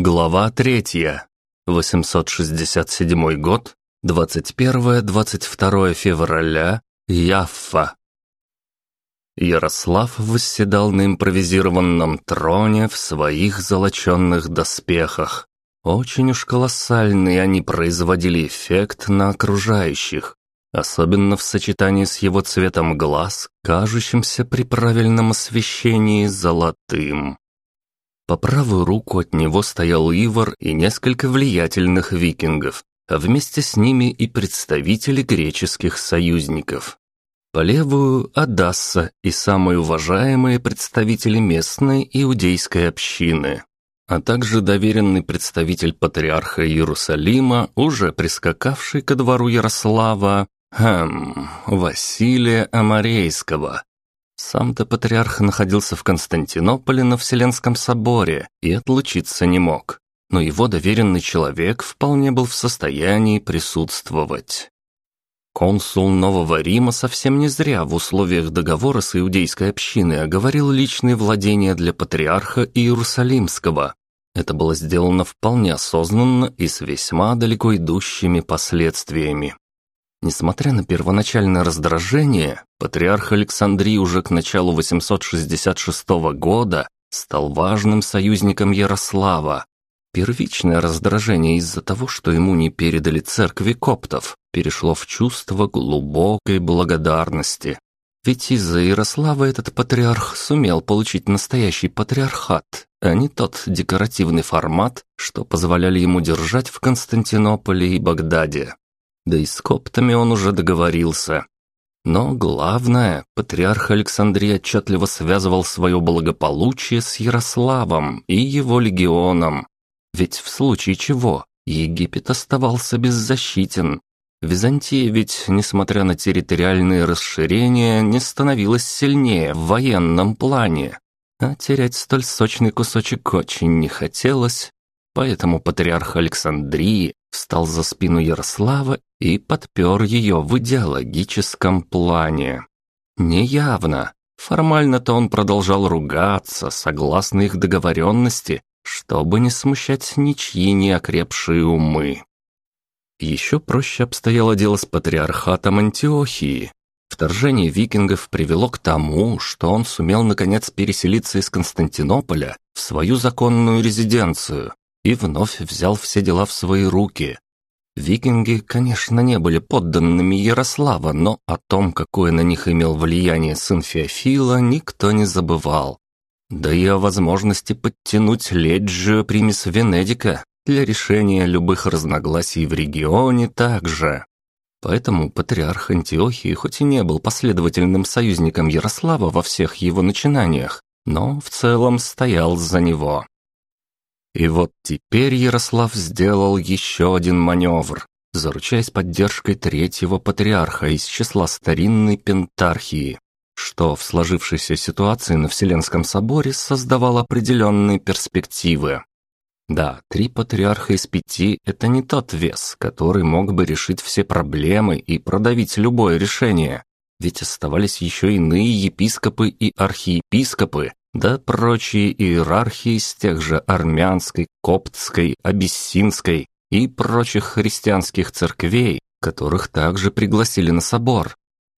Глава третья. 867 год. 21-22 февраля. Яффа. Ярослав восседал на импровизированном троне в своих золоченных доспехах. Очень уж колоссальный они производили эффект на окружающих, особенно в сочетании с его цветом глаз, кажущимся при правильном освещении золотым. По правую руку от него стоял Ивар и несколько влиятельных викингов, а вместе с ними и представители греческих союзников. По левую – Адасса и самые уважаемые представители местной иудейской общины, а также доверенный представитель патриарха Иерусалима, уже прискакавший ко двору Ярослава, хм, Василия Амарейского, сам-то патриарх находился в Константинополе на Вселенском соборе и отлучиться не мог, но его доверенный человек вполне был в состоянии присутствовать. Консул Нового Рима совсем не зря в условиях договора с иудейской общиной оговорил личные владения для патриарха Иерусалимского. Это было сделано вполне осознанно и с весьма далеко идущими последствиями. Несмотря на первоначальное раздражение, патриарх Александрий уже к началу 866 года стал важным союзником Ярослава. Первичное раздражение из-за того, что ему не передали церкви коптов, перешло в чувство глубокой благодарности. Ведь из-за Ярослава этот патриарх сумел получить настоящий патриархат, а не тот декоративный формат, что позволяли ему держать в Константинополе и Багдаде. Да и с коптами он уже договорился. Но главное, патриарх Александрий отчетливо связывал свое благополучие с Ярославом и его легионом. Ведь в случае чего Египет оставался беззащитен. Византия ведь, несмотря на территориальные расширения, не становилась сильнее в военном плане. А терять столь сочный кусочек очень не хотелось, поэтому патриарх Александрии встал за спину Ярослава и подпер ее в идеологическом плане. Неявно. Формально-то он продолжал ругаться, согласно их договоренности, чтобы не смущать ничьи неокрепшие умы. Еще проще обстояло дело с патриархатом Антиохии. Вторжение викингов привело к тому, что он сумел наконец переселиться из Константинополя в свою законную резиденцию и вновь взял все дела в свои руки, Викинги, конечно, не были подданными Ярослава, но о том, какое на них имел влияние сын Феофила, никто не забывал. Да и о возможности подтянуть Леджио Примис Венедика для решения любых разногласий в регионе также. Поэтому патриарх Антиохии хоть и не был последовательным союзником Ярослава во всех его начинаниях, но в целом стоял за него. И вот теперь Ярослав сделал еще один маневр, заручаясь поддержкой третьего патриарха из числа старинной пентархии, что в сложившейся ситуации на Вселенском соборе создавало определенные перспективы. Да, три патриарха из пяти – это не тот вес, который мог бы решить все проблемы и продавить любое решение, ведь оставались еще иные епископы и архиепископы, да прочие иерархии из тех же армянской, коптской, абиссинской и прочих христианских церквей, которых также пригласили на собор.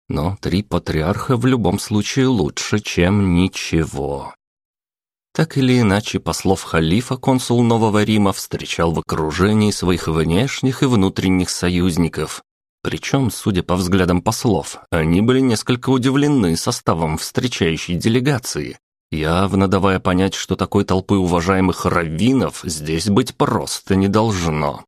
Но три патриарха в любом случае лучше, чем ничего. Так или иначе, послов халифа консул Нового Рима встречал в окружении своих внешних и внутренних союзников. Причем, судя по взглядам послов, они были несколько удивлены составом встречающей делегации, явно давая понять, что такой толпы уважаемых раввинов здесь быть просто не должно.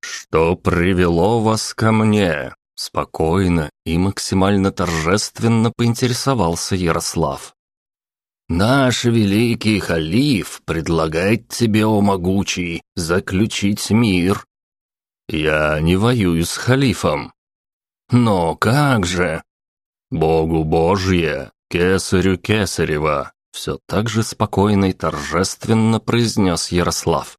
«Что привело вас ко мне?» Спокойно и максимально торжественно поинтересовался Ярослав. «Наш великий халиф предлагает тебе, о могучий, заключить мир». «Я не воюю с халифом». «Но как же?» «Богу Божье, «Кесарю Кесарева!» Все так же спокойно и торжественно произнес Ярослав.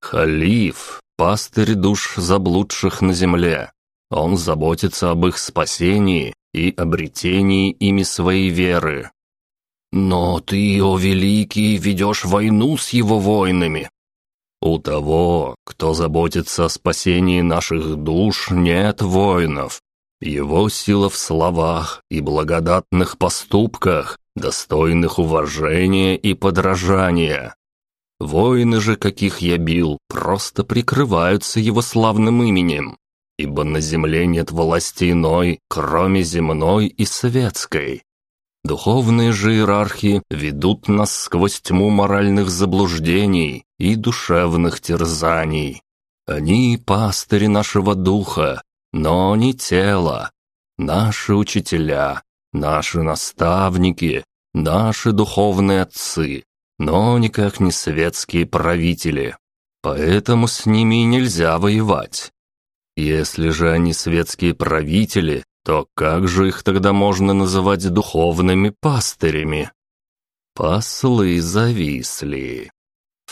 «Халиф, пастырь душ заблудших на земле. Он заботится об их спасении и обретении ими своей веры. Но ты, о великий, ведешь войну с его воинами. У того, кто заботится о спасении наших душ, нет воинов. Его сила в словах и благодатных поступках, достойных уважения и подражания. Воины же, каких я бил, просто прикрываются его славным именем, ибо на земле нет власти иной, кроме земной и светской. Духовные же иерархи ведут нас сквозь тьму моральных заблуждений и душевных терзаний. Они пастыри нашего духа, но не тела. Наши учителя, наши наставники, наши духовные отцы, но никак не светские правители. Поэтому с ними нельзя воевать. Если же они светские правители, то как же их тогда можно называть духовными пастырями? Послы зависли.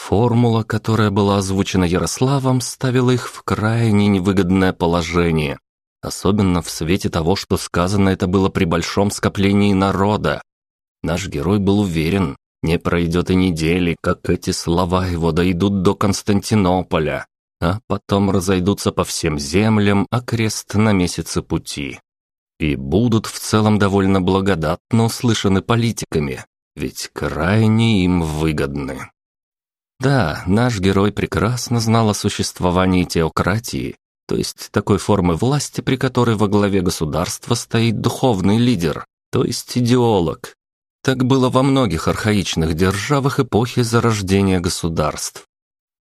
Формула, которая была озвучена Ярославом, ставила их в крайне невыгодное положение. Особенно в свете того, что сказано это было при большом скоплении народа. Наш герой был уверен, не пройдет и недели, как эти слова его дойдут до Константинополя, а потом разойдутся по всем землям, а крест на месяце пути и будут в целом довольно благодатно услышаны политиками, ведь крайне им выгодны. Да, наш герой прекрасно знал о существовании теократии, то есть такой формы власти, при которой во главе государства стоит духовный лидер, то есть идеолог. Так было во многих архаичных державах эпохи зарождения государств.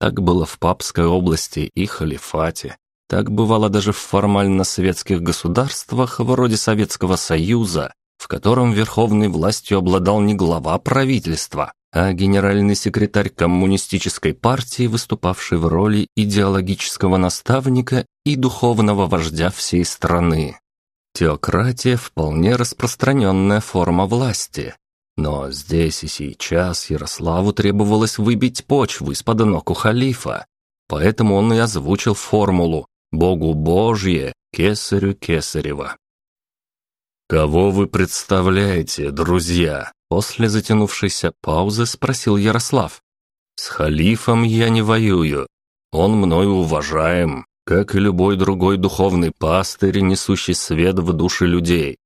Так было в Папской области и халифате, так бывало даже в формально-советских государствах вроде Советского Союза, в котором верховной властью обладал не глава правительства, а генеральный секретарь коммунистической партии, выступавший в роли идеологического наставника и духовного вождя всей страны. Теократия – вполне распространенная форма власти. Но здесь и сейчас Ярославу требовалось выбить почву из-под ног у халифа, поэтому он и озвучил формулу Богу Божье, кесарю Кесарева. «Кого вы представляете, друзья?» После затянувшейся паузы спросил Ярослав. «С халифом я не воюю. Он мною уважаем, как и любой другой духовный пастырь, несущий свет в души людей».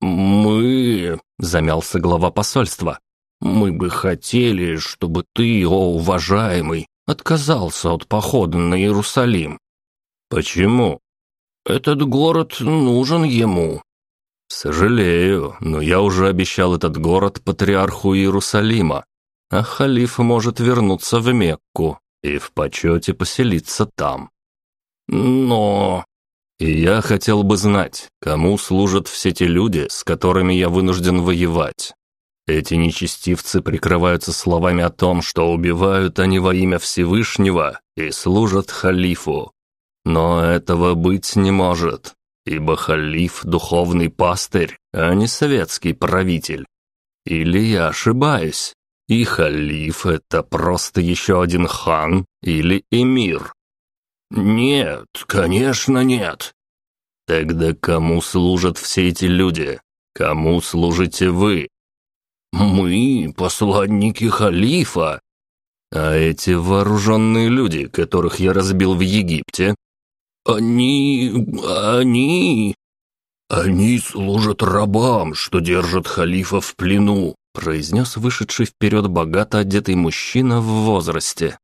«Мы...» — замялся глава посольства. «Мы бы хотели, чтобы ты, о уважаемый, отказался от похода на Иерусалим. «Почему?» «Этот город нужен ему». «Сожалею, но я уже обещал этот город патриарху Иерусалима, а халиф может вернуться в Мекку и в почете поселиться там». «Но...» «И я хотел бы знать, кому служат все те люди, с которыми я вынужден воевать. Эти нечестивцы прикрываются словами о том, что убивают они во имя Всевышнего и служат халифу, но этого быть не может, ибо халиф – духовный пастырь, а не советский правитель. Или я ошибаюсь, и халиф – это просто еще один хан или эмир? Нет, конечно нет. Тогда кому служат все эти люди? Кому служите вы? Мы – посланники халифа. А эти вооруженные люди, которых я разбил в Египте, «Они... они...» «Они служат рабам, что держат халифа в плену», произнес вышедший вперед богато одетый мужчина в возрасте.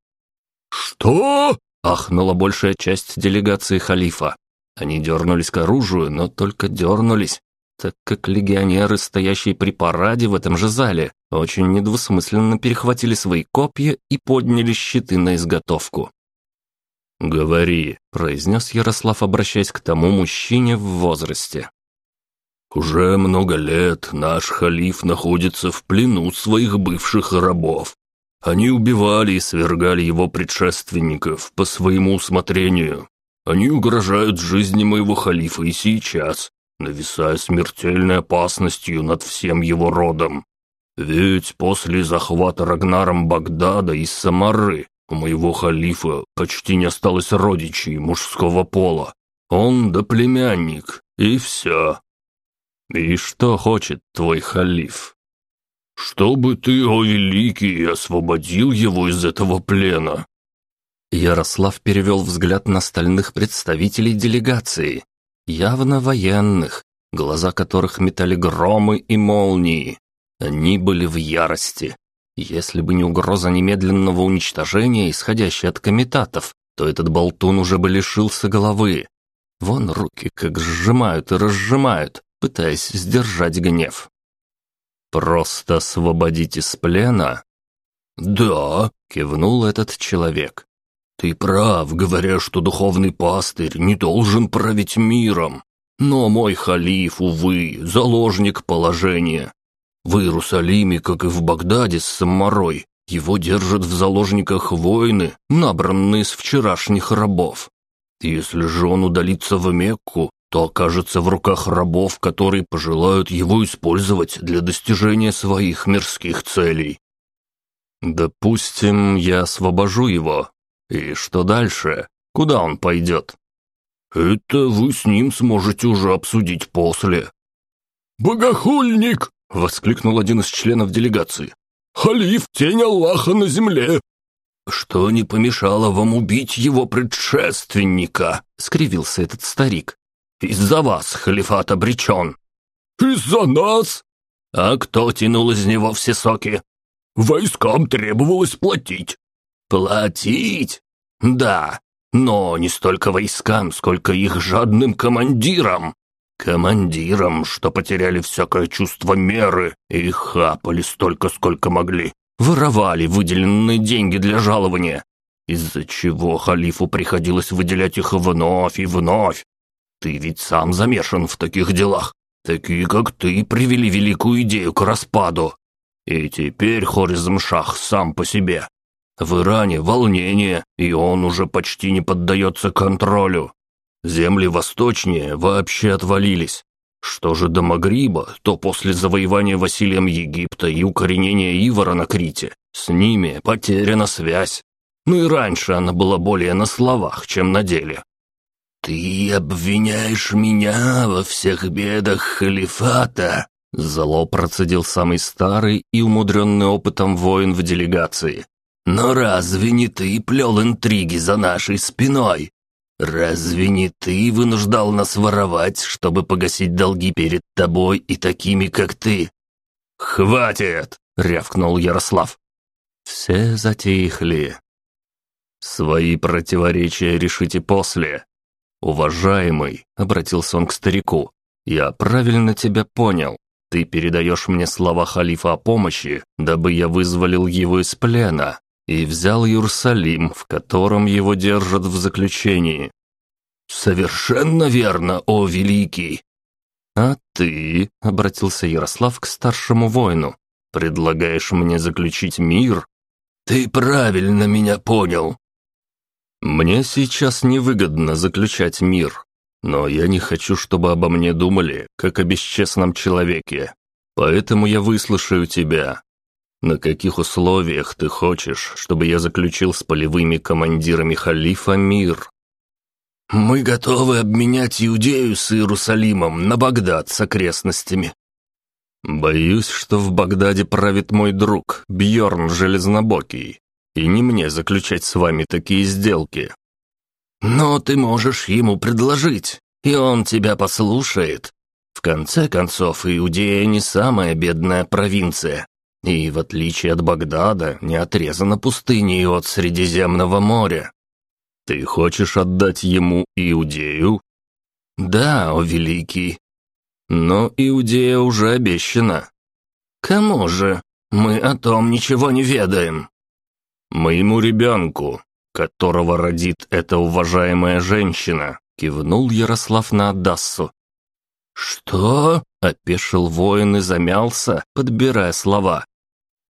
«Что?» – ахнула большая часть делегации халифа. Они дернулись к оружию, но только дернулись, так как легионеры, стоящие при параде в этом же зале, очень недвусмысленно перехватили свои копья и подняли щиты на изготовку. «Говори», — произнес Ярослав, обращаясь к тому мужчине в возрасте. «Уже много лет наш халиф находится в плену своих бывших рабов. Они убивали и свергали его предшественников по своему усмотрению. Они угрожают жизни моего халифа и сейчас, нависая смертельной опасностью над всем его родом. Ведь после захвата Рагнаром Багдада и Самары у моего халифа почти не осталось родичей мужского пола. Он да племянник, и все. И что хочет твой халиф? «Чтобы ты, о великий, освободил его из этого плена!» Ярослав перевел взгляд на стальных представителей делегации, явно военных, глаза которых метали громы и молнии. Они были в ярости. Если бы не угроза немедленного уничтожения, исходящая от комитатов, то этот болтун уже бы лишился головы. Вон руки как сжимают и разжимают, пытаясь сдержать гнев. «Просто освободить из плена?» «Да», — кивнул этот человек. «Ты прав, говоря, что духовный пастырь не должен править миром. Но мой халиф, увы, заложник положения. В Иерусалиме, как и в Багдаде с Самарой, его держат в заложниках воины, набранные с вчерашних рабов. Если же он удалится в Мекку, то окажется в руках рабов, которые пожелают его использовать для достижения своих мирских целей. Допустим, я освобожу его. И что дальше? Куда он пойдет? Это вы с ним сможете уже обсудить после. «Богохульник!» — воскликнул один из членов делегации. «Халиф — тень Аллаха на земле!» «Что не помешало вам убить его предшественника?» — скривился этот старик. «Из-за вас халифат обречен». «Из-за нас?» «А кто тянул из него все соки?» «Войскам требовалось платить». «Платить? Да, но не столько войскам, сколько их жадным командирам. Командирам, что потеряли всякое чувство меры и хапали столько, сколько могли. Воровали выделенные деньги для жалования, из-за чего халифу приходилось выделять их вновь и вновь. Ты ведь сам замешан в таких делах. Такие, как ты, привели великую идею к распаду. И теперь Хоризм-Шах сам по себе. В Иране волнение, и он уже почти не поддается контролю. Земли восточнее вообще отвалились. Что же до Магриба, то после завоевания Василием Египта и укоренения Ивара на Крите, с ними потеряна связь. Ну и раньше она была более на словах, чем на деле. «Ты обвиняешь меня во всех бедах халифата?» Зло процедил самый старый и умудренный опытом воин в делегации. «Но разве не ты плел интриги за нашей спиной? Разве не ты вынуждал нас воровать, чтобы погасить долги перед тобой и такими, как ты?» «Хватит!» — рявкнул Ярослав. Все затихли. «Свои противоречия решите после. Уважаемый», — обратился он к старику, — «я правильно тебя понял. Ты передаешь мне слова халифа о помощи, дабы я вызволил его из плена и взял Иерусалим, в котором его держат в заключении». «Совершенно верно, о великий!» «А ты», — обратился Ярослав к старшему воину, — «предлагаешь мне заключить мир?» «Ты правильно меня понял». «Мне сейчас невыгодно заключать мир, но я не хочу, чтобы обо мне думали, как о бесчестном человеке. Поэтому я выслушаю тебя. На каких условиях ты хочешь, чтобы я заключил с полевыми командирами халифа мир?» «Мы готовы обменять Иудею с Иерусалимом на Багдад с окрестностями». «Боюсь, что в Багдаде правит мой друг, Бьорн Железнобокий, и не мне заключать с вами такие сделки». «Но ты можешь ему предложить, и он тебя послушает. В конце концов, Иудея не самая бедная провинция, и, в отличие от Багдада, не отрезана пустыней от Средиземного моря. Ты хочешь отдать ему Иудею? Да, о великий. Но Иудея уже обещана. Кому же? Мы о том ничего не ведаем. Моему ребенку, которого родит эта уважаемая женщина, кивнул Ярослав на Адассу. «Что?» — опешил воин и замялся, подбирая слова.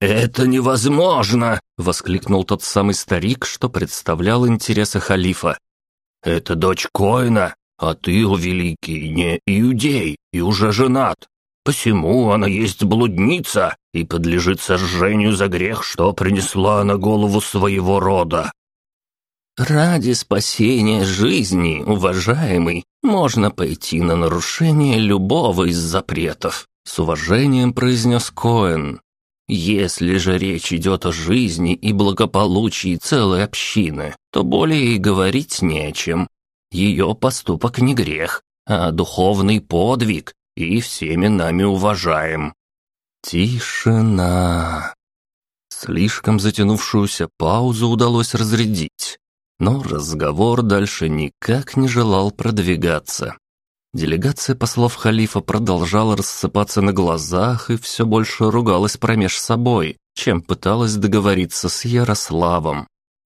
«Это невозможно!» — воскликнул тот самый старик, что представлял интересы халифа. «Это дочь Коина, а ты, о великий, не иудей и уже женат. Посему она есть блудница и подлежит сожжению за грех, что принесла на голову своего рода». «Ради спасения жизни, уважаемый, можно пойти на нарушение любого из запретов», — с уважением произнес Коэн, Если же речь идет о жизни и благополучии целой общины, то более и говорить не о чем. Ее поступок не грех, а духовный подвиг, и всеми нами уважаем. Тишина. Слишком затянувшуюся паузу удалось разрядить, но разговор дальше никак не желал продвигаться. Делегация послов халифа продолжала рассыпаться на глазах и все больше ругалась промеж собой, чем пыталась договориться с Ярославом.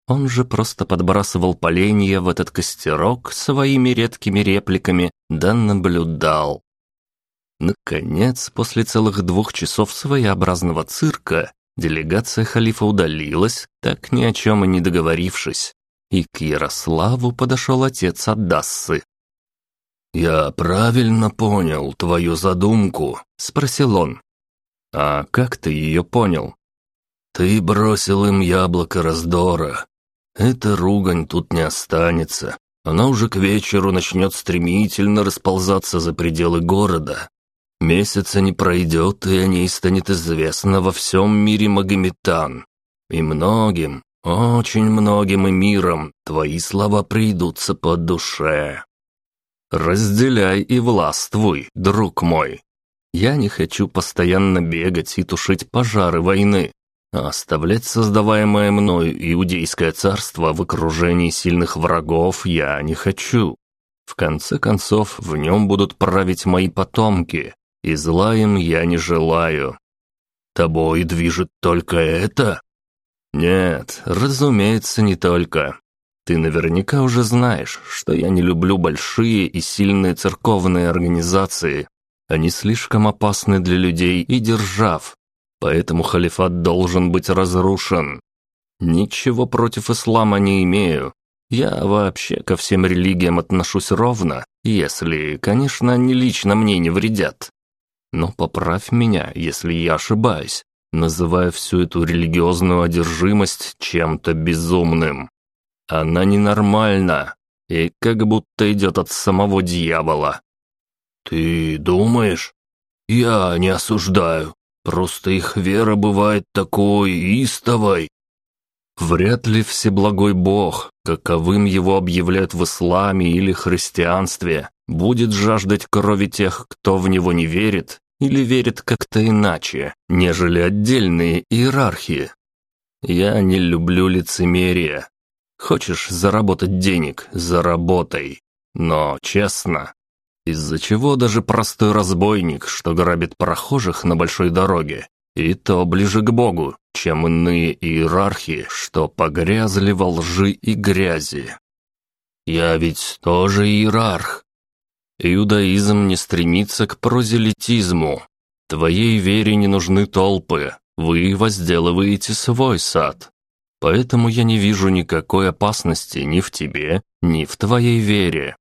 Он же просто подбрасывал поленья в этот костерок своими редкими репликами, да наблюдал. Наконец, после целых двух часов своеобразного цирка, делегация халифа удалилась, так ни о чем и не договорившись, и к Ярославу подошел отец Адассы. «Я правильно понял твою задумку?» – спросил он. «А как ты ее понял?» «Ты бросил им яблоко раздора. Эта ругань тут не останется. Она уже к вечеру начнет стремительно расползаться за пределы города. Месяца не пройдет, и о ней станет известно во всем мире Магометан. И многим, очень многим и миром твои слова придутся по душе». «Разделяй и властвуй, друг мой. Я не хочу постоянно бегать и тушить пожары войны, а оставлять создаваемое мною Иудейское царство в окружении сильных врагов я не хочу. В конце концов, в нем будут править мои потомки, и зла им я не желаю. Тобой движет только это? Нет, разумеется, не только. Ты наверняка уже знаешь, что я не люблю большие и сильные церковные организации. Они слишком опасны для людей и держав. Поэтому халифат должен быть разрушен. Ничего против ислама не имею. Я вообще ко всем религиям отношусь ровно, если, конечно, они лично мне не вредят. Но поправь меня, если я ошибаюсь, называя всю эту религиозную одержимость чем-то безумным. Она ненормальна и как будто идет от самого дьявола. «Ты думаешь? Я не осуждаю. Просто их вера бывает такой истовой». Вряд ли Всеблагой Бог, каковым его объявляют в исламе или христианстве, будет жаждать крови тех, кто в него не верит или верит как-то иначе, нежели отдельные иерархии. Я не люблю лицемерие, Хочешь заработать денег – заработай. Но честно, из-за чего даже простой разбойник, что грабит прохожих на большой дороге, и то ближе к Богу, чем иные иерархии, что погрязли во лжи и грязи. Я ведь тоже иерарх. Иудаизм не стремится к прозелитизму. Твоей вере не нужны толпы, вы возделываете свой сад. Поэтому я не вижу никакой опасности ни в тебе, ни в твоей вере».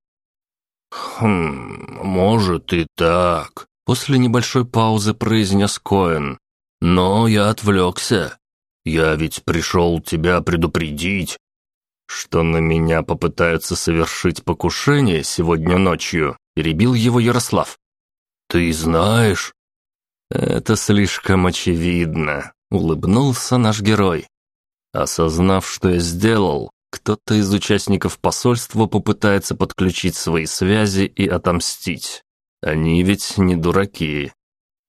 «Хм, может и так», — после небольшой паузы произнес Коэн. «Но я отвлекся. Я ведь пришел тебя предупредить». «Что на меня попытаются совершить покушение сегодня ночью», — перебил его Ярослав. «Ты знаешь?» «Это слишком очевидно», — улыбнулся наш герой. Осознав, что я сделал, кто-то из участников посольства попытается подключить свои связи и отомстить. Они ведь не дураки.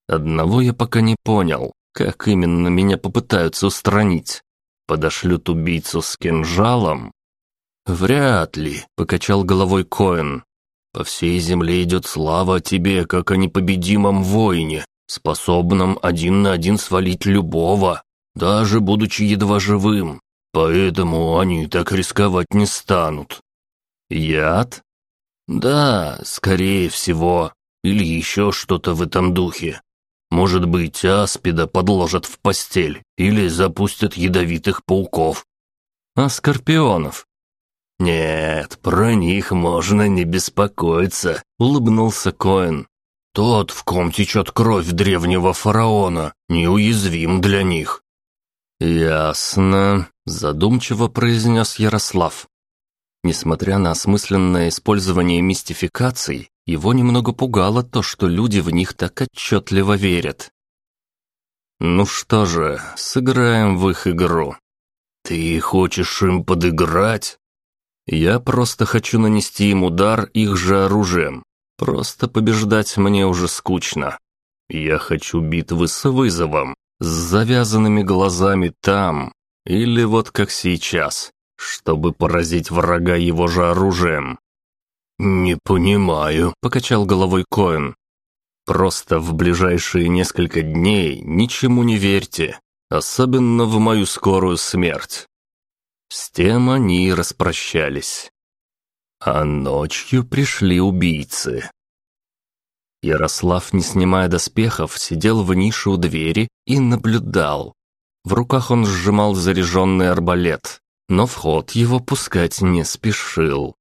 Одного я пока не понял, как именно меня попытаются устранить. Подошлют убийцу с кинжалом? Вряд ли, покачал головой Коэн. По всей земле идет слава о тебе, как о непобедимом воине, способном один на один свалить любого даже будучи едва живым, поэтому они так рисковать не станут. Яд? Да, скорее всего, или еще что-то в этом духе. Может быть, аспида подложат в постель или запустят ядовитых пауков. А скорпионов? Нет, про них можно не беспокоиться, улыбнулся Коэн. Тот, в ком течет кровь древнего фараона, неуязвим для них. «Ясно», – задумчиво произнес Ярослав. Несмотря на осмысленное использование мистификаций, его немного пугало то, что люди в них так отчетливо верят. Ну что же, сыграем в их игру. Ты хочешь им подыграть? Я просто хочу нанести им удар их же оружием. Просто побеждать мне уже скучно. Я хочу битвы с вызовом, с завязанными глазами там, или вот как сейчас, чтобы поразить врага его же оружием. «Не понимаю», — покачал головой Коэн. «Просто в ближайшие несколько дней ничему не верьте, особенно в мою скорую смерть». С тем они и распрощались. А ночью пришли убийцы. Ярослав, не снимая доспехов, сидел в нише у двери и наблюдал. В руках он сжимал заряженный арбалет, но в ход его пускать не спешил.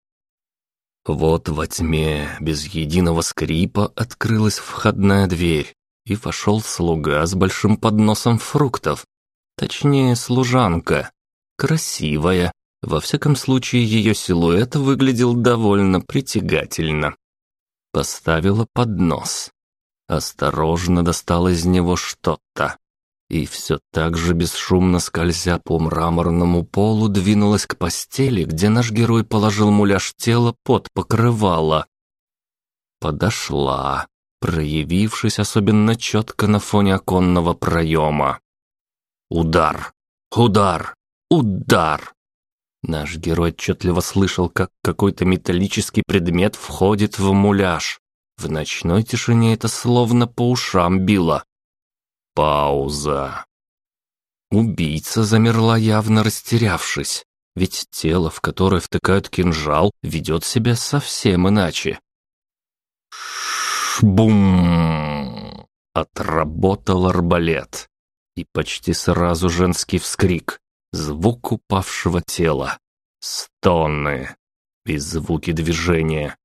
Вот во тьме, без единого скрипа, открылась входная дверь, и вошел слуга с большим подносом фруктов. Точнее, служанка. Красивая. Во всяком случае, ее силуэт выглядел довольно притягательно поставила поднос. Осторожно достала из него что-то. И все так же бесшумно скользя по мраморному полу двинулась к постели, где наш герой положил муляж тела под покрывало. Подошла, проявившись особенно четко на фоне оконного проема. Удар! Удар! Удар! Наш герой отчетливо слышал, как какой-то металлический предмет входит в муляж. В ночной тишине это словно по ушам било. Пауза. Убийца замерла, явно растерявшись, ведь тело, в которое втыкают кинжал, ведет себя совсем иначе. Бум! Отработал арбалет. И почти сразу женский вскрик. Звук упавшего тела. Стоны. И движения.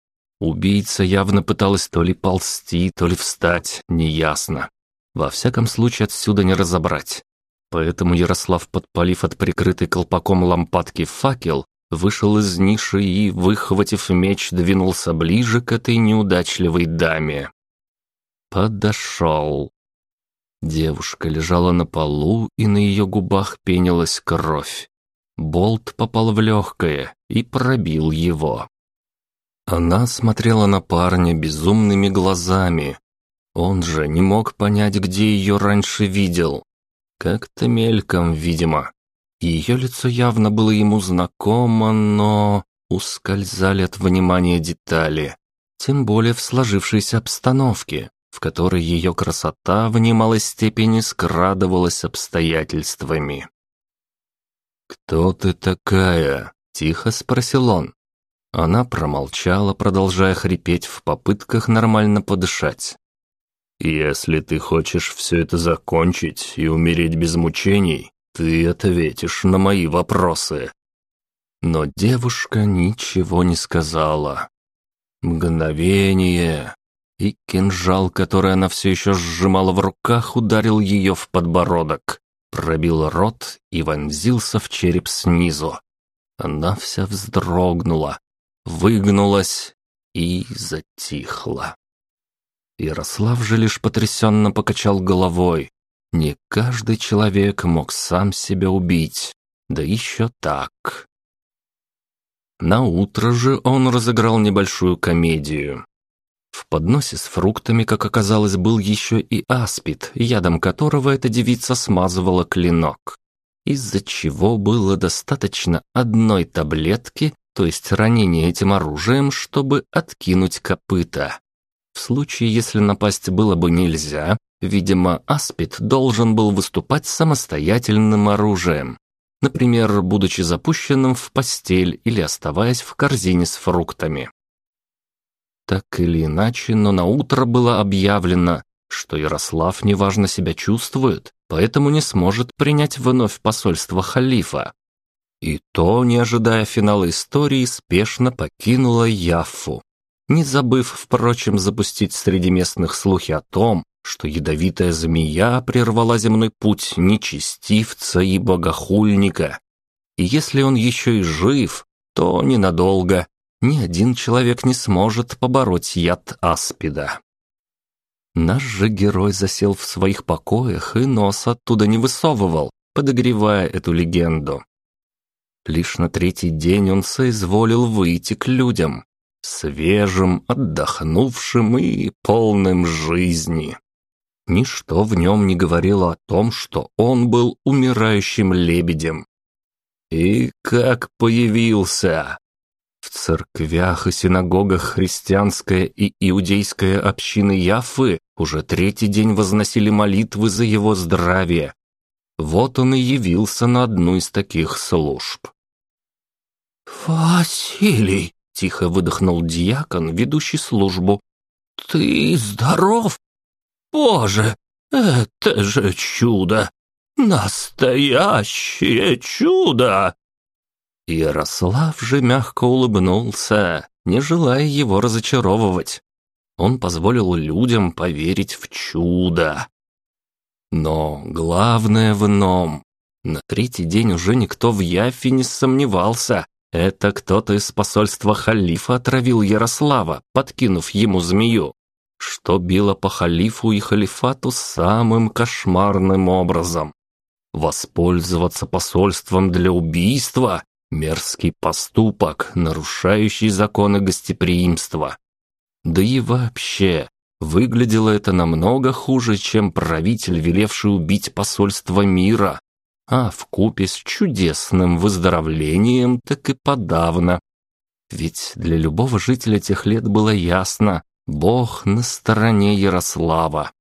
Убийца явно пыталась то ли ползти, то ли встать, неясно. Во всяком случае, отсюда не разобрать. Поэтому Ярослав, подпалив от прикрытой колпаком лампадки факел, вышел из ниши и, выхватив меч, двинулся ближе к этой неудачливой даме. Подошел. Девушка лежала на полу, и на ее губах пенилась кровь. Болт попал в легкое и пробил его. Она смотрела на парня безумными глазами. Он же не мог понять, где ее раньше видел. Как-то мельком, видимо. Ее лицо явно было ему знакомо, но ускользали от внимания детали. Тем более в сложившейся обстановке в которой ее красота в немалой степени скрадывалась обстоятельствами. «Кто ты такая?» – тихо спросил он. Она промолчала, продолжая хрипеть в попытках нормально подышать. «Если ты хочешь все это закончить и умереть без мучений, ты ответишь на мои вопросы». Но девушка ничего не сказала. Мгновение, и кинжал, который она все еще сжимала в руках, ударил ее в подбородок, пробил рот и вонзился в череп снизу. Она вся вздрогнула, выгнулась и затихла. Ярослав же лишь потрясенно покачал головой. Не каждый человек мог сам себя убить, да еще так. На утро же он разыграл небольшую комедию. В подносе с фруктами, как оказалось, был еще и аспид, ядом которого эта девица смазывала клинок. Из-за чего было достаточно одной таблетки, то есть ранения этим оружием, чтобы откинуть копыта. В случае, если напасть было бы нельзя, видимо, аспид должен был выступать самостоятельным оружием. Например, будучи запущенным в постель или оставаясь в корзине с фруктами. Так или иначе, но на утро было объявлено, что Ярослав неважно себя чувствует, поэтому не сможет принять вновь посольство халифа. И то, не ожидая финала истории, спешно покинула Яффу, не забыв, впрочем, запустить среди местных слухи о том, что ядовитая змея прервала земной путь нечестивца и богохульника. И если он еще и жив, то ненадолго, ни один человек не сможет побороть яд аспида. Наш же герой засел в своих покоях и нос оттуда не высовывал, подогревая эту легенду. Лишь на третий день он соизволил выйти к людям, свежим, отдохнувшим и полным жизни. Ничто в нем не говорило о том, что он был умирающим лебедем. И как появился! В церквях и синагогах христианская и иудейская общины Яфы уже третий день возносили молитвы за его здравие. Вот он и явился на одну из таких служб. «Василий!» — тихо выдохнул диакон, ведущий службу. «Ты здоров? Боже, это же чудо! Настоящее чудо!» Ярослав же мягко улыбнулся, не желая его разочаровывать. Он позволил людям поверить в чудо. Но главное в ином. На третий день уже никто в Яфе не сомневался. Это кто-то из посольства халифа отравил Ярослава, подкинув ему змею, что било по халифу и халифату самым кошмарным образом. Воспользоваться посольством для убийства – мерзкий поступок, нарушающий законы гостеприимства. Да и вообще, выглядело это намного хуже, чем правитель, велевший убить посольство мира а в купе с чудесным выздоровлением так и подавно. Ведь для любого жителя тех лет было ясно, Бог на стороне Ярослава.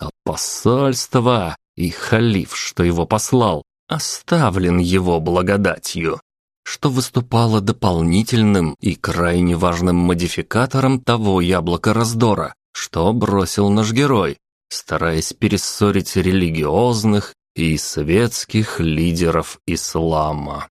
А посольство и халиф, что его послал, оставлен его благодатью, что выступало дополнительным и крайне важным модификатором того яблока раздора, что бросил наш герой, стараясь перессорить религиозных и светских лидеров ислама.